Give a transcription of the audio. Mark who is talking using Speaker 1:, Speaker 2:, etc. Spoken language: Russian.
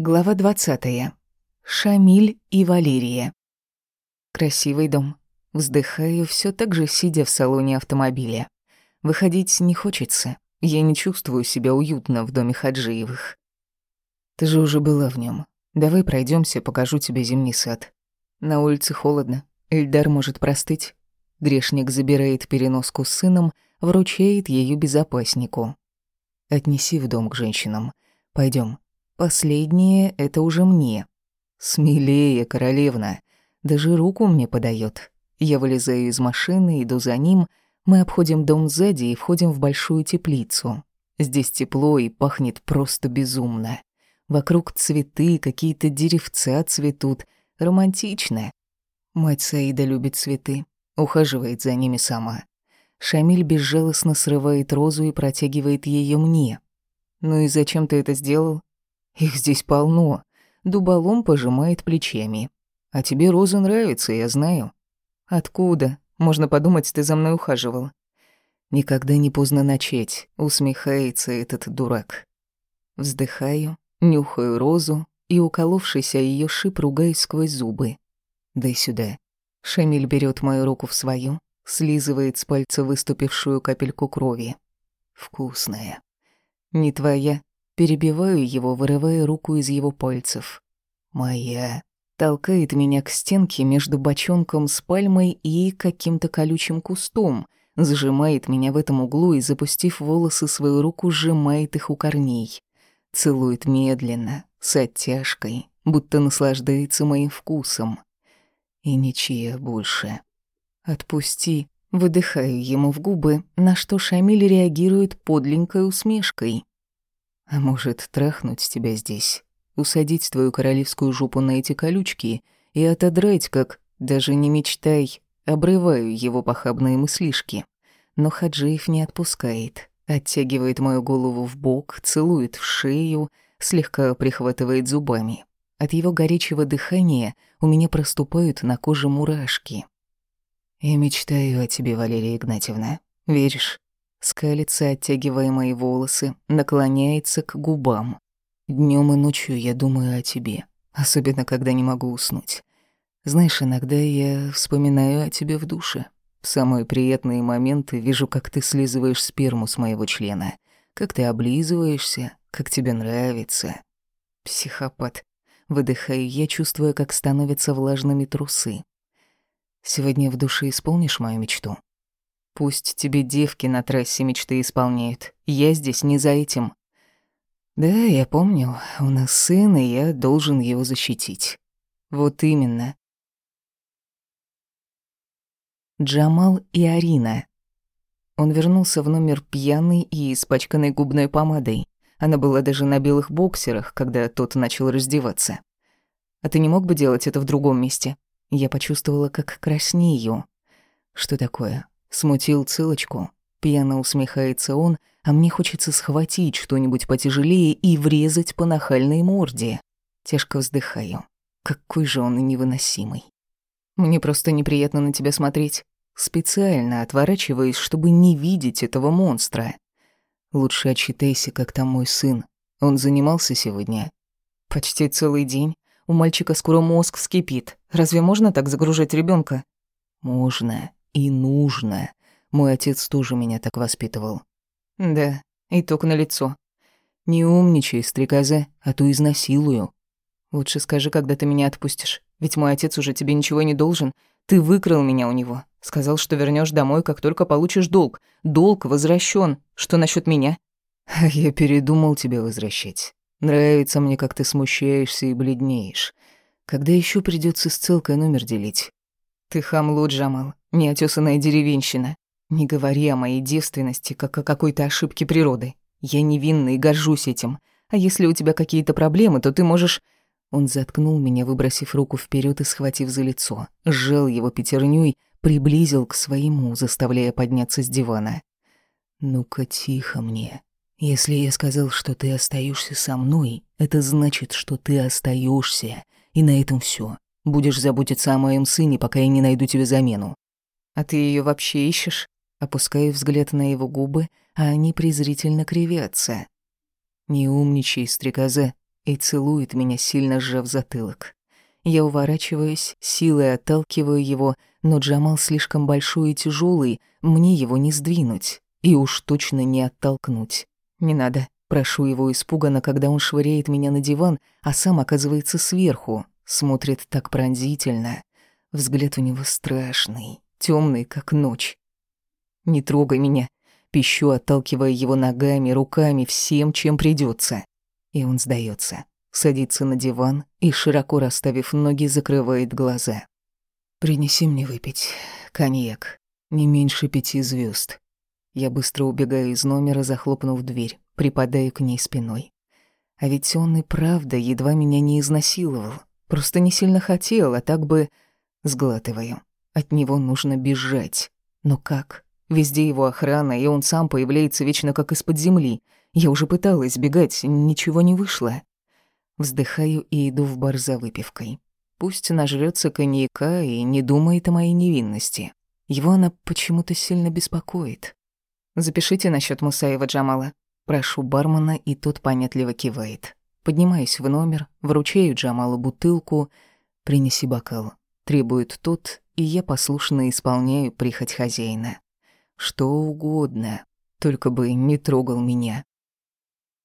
Speaker 1: Глава 20. Шамиль и Валерия. Красивый дом. Вздыхаю, все так же сидя в салоне автомобиля. Выходить не хочется. Я не чувствую себя уютно в доме Хаджиевых. Ты же уже была в нем. Давай пройдемся, покажу тебе зимний сад. На улице холодно. Эльдар может простыть. Грешник забирает переноску с сыном, вручает ее безопаснику. Отнеси в дом к женщинам. Пойдем. Последнее — это уже мне. Смелее, королевна. Даже руку мне подает. Я вылезаю из машины, иду за ним. Мы обходим дом сзади и входим в большую теплицу. Здесь тепло и пахнет просто безумно. Вокруг цветы, какие-то деревца цветут. Романтично. Мать Саида любит цветы. Ухаживает за ними сама. Шамиль безжалостно срывает розу и протягивает ее мне. «Ну и зачем ты это сделал?» Их здесь полно. Дуболом пожимает плечами. А тебе роза нравится, я знаю. Откуда? Можно подумать, ты за мной ухаживал. Никогда не поздно начать, усмехается этот дурак. Вздыхаю, нюхаю розу и, уколовшись о её шип, ругаюсь сквозь зубы. Дай сюда. Шамиль берет мою руку в свою, слизывает с пальца выступившую капельку крови. Вкусная. Не твоя, Перебиваю его, вырывая руку из его пальцев. «Моя...» Толкает меня к стенке между бочонком с пальмой и каким-то колючим кустом, зажимает меня в этом углу и, запустив волосы свою руку, сжимает их у корней. Целует медленно, с оттяжкой, будто наслаждается моим вкусом. И ничья больше. «Отпусти», выдыхаю ему в губы, на что Шамиль реагирует подленькой усмешкой. А может, трахнуть тебя здесь, усадить твою королевскую жопу на эти колючки и отодрать, как «даже не мечтай», обрываю его похабные мыслишки. Но Хаджиев не отпускает, оттягивает мою голову в бок, целует в шею, слегка прихватывает зубами. От его горячего дыхания у меня проступают на коже мурашки. «Я мечтаю о тебе, Валерия Игнатьевна. Веришь?» Скалится, оттягивая мои волосы, наклоняется к губам. Днем и ночью я думаю о тебе, особенно когда не могу уснуть. Знаешь, иногда я вспоминаю о тебе в душе. В самые приятные моменты вижу, как ты слизываешь сперму с моего члена, как ты облизываешься, как тебе нравится. Психопат. Выдыхаю я, чувствуя, как становятся влажными трусы. Сегодня в душе исполнишь мою мечту? Пусть тебе девки на трассе мечты исполняют. Я здесь не за этим. Да, я помню, у нас сын, и я должен его защитить. Вот именно. Джамал и Арина. Он вернулся в номер пьяный и испачканный губной помадой. Она была даже на белых боксерах, когда тот начал раздеваться. «А ты не мог бы делать это в другом месте?» Я почувствовала, как краснею. «Что такое? Смутил цилочку. Пьяно усмехается он, а мне хочется схватить что-нибудь потяжелее и врезать по нахальной морде. Тяжко вздыхаю. Какой же он невыносимый. Мне просто неприятно на тебя смотреть. Специально отворачиваюсь, чтобы не видеть этого монстра. Лучше отчитайся, как там мой сын. Он занимался сегодня? Почти целый день. У мальчика скоро мозг вскипит. Разве можно так загружать ребенка? Можно и нужно. Мой отец тоже меня так воспитывал. Да, итог на лицо. Не умничай, стрекоза, а то изнасилую. Лучше скажи, когда ты меня отпустишь. Ведь мой отец уже тебе ничего не должен. Ты выкрал меня у него. Сказал, что вернешь домой, как только получишь долг. Долг возвращен. Что насчет меня? Я передумал тебя возвращать. Нравится мне, как ты смущаешься и бледнеешь. Когда еще придется с целкой номер делить? Ты хамло, Джамал неотесанная деревенщина. Не говори о моей девственности, как о какой-то ошибке природы. Я невинна и горжусь этим. А если у тебя какие-то проблемы, то ты можешь...» Он заткнул меня, выбросив руку вперед и схватив за лицо. Сжал его пятерней, приблизил к своему, заставляя подняться с дивана. «Ну-ка, тихо мне. Если я сказал, что ты остаешься со мной, это значит, что ты остаешься, и на этом все. Будешь заботиться о моем сыне, пока я не найду тебе замену. А ты ее вообще ищешь? Опускаю взгляд на его губы, а они презрительно кривятся. Не умничай, стрекоза. и целует меня, сильно сжав затылок. Я уворачиваюсь, силой отталкиваю его, но Джамал слишком большой и тяжелый, мне его не сдвинуть и уж точно не оттолкнуть. Не надо. Прошу его испуганно, когда он швыряет меня на диван, а сам оказывается сверху, смотрит так пронзительно. Взгляд у него страшный, темный, как ночь. «Не трогай меня», пищу, отталкивая его ногами, руками, всем, чем придется. И он сдается, садится на диван и, широко расставив ноги, закрывает глаза. «Принеси мне выпить коньяк, не меньше пяти звезд. Я быстро убегаю из номера, захлопнув дверь, припадаю к ней спиной. А ведь он и правда едва меня не изнасиловал. Просто не сильно хотел, а так бы... Сглатываю. От него нужно бежать. Но как? Везде его охрана, и он сам появляется вечно как из-под земли. Я уже пыталась бегать, ничего не вышло. Вздыхаю и иду в бар за выпивкой. Пусть нажрётся коньяка и не думает о моей невинности. Его она почему-то сильно беспокоит. «Запишите насчет Мусаева Джамала». Прошу бармена, и тот понятливо кивает. Поднимаюсь в номер, вручаю Джамалу бутылку. «Принеси бокал». Требует тот, и я послушно исполняю прихоть хозяина. Что угодно, только бы не трогал меня.